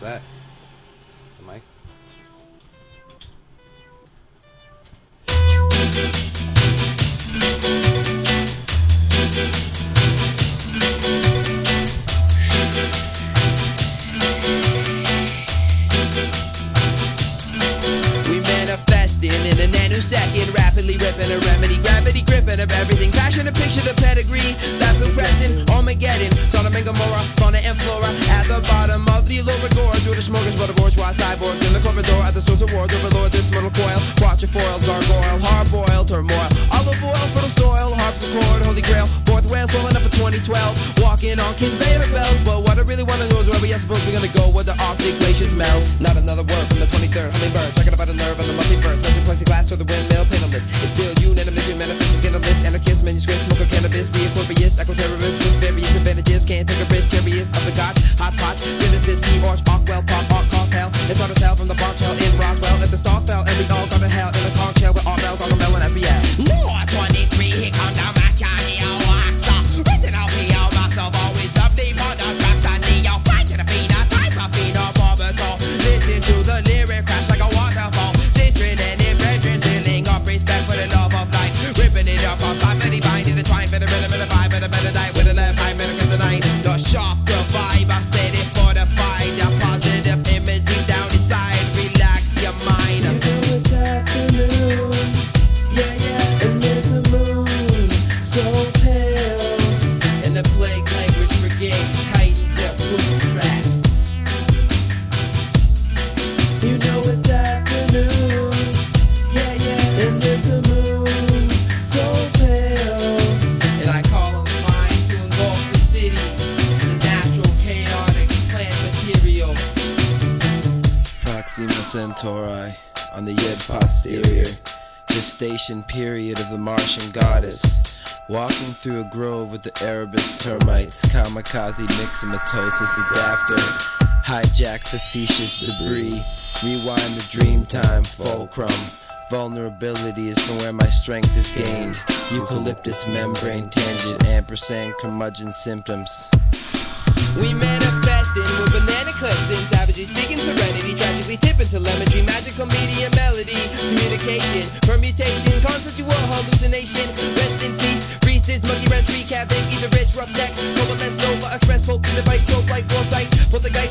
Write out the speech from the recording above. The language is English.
What's that? The mic? We manifesting in a nanosecond, rapidly ripping a remedy, with a bourgeois cyborgs in the corridor at the source of wars overlord. This mortal coil, quatrefoil, gargoyle, hard boiled turmoil. Olive oil, fertile soil, harpsichord, holy grail. Fourth whale, swollen up for 2012. Walking on conveyor belts, but what I really wanna know is where we are supposed to be gonna go where the Arctic glaciers melt. Not another word from the 23rd hummingbird, talking about a nerve on the multiverse. Melting plexiglass to the windmill panelist. It's still unanimous, manifest is gonna list. Anarchist, manuscript, smoke of cannabis, see Aquarius, eco-terrorist Proxima Centauri on the Yed posterior, gestation period of the Martian goddess. Walking through a grove with the Erebus termites, kamikaze myxomatosis adapter, hijack facetious debris, rewind the dream time fulcrum. Vulnerability is from where my strength is gained. Eucalyptus membrane tangent, ampersand curmudgeon symptoms. We manifesting with banana clips and savagely speaking serenity, tragically tipping telemetry, magical media melody, communication, permutation, conceptual hallucination, rest in peace, Reese's, monkey wrench, recap, either rich, rough neck, coalesce, nova, express, hope, device, trope, life,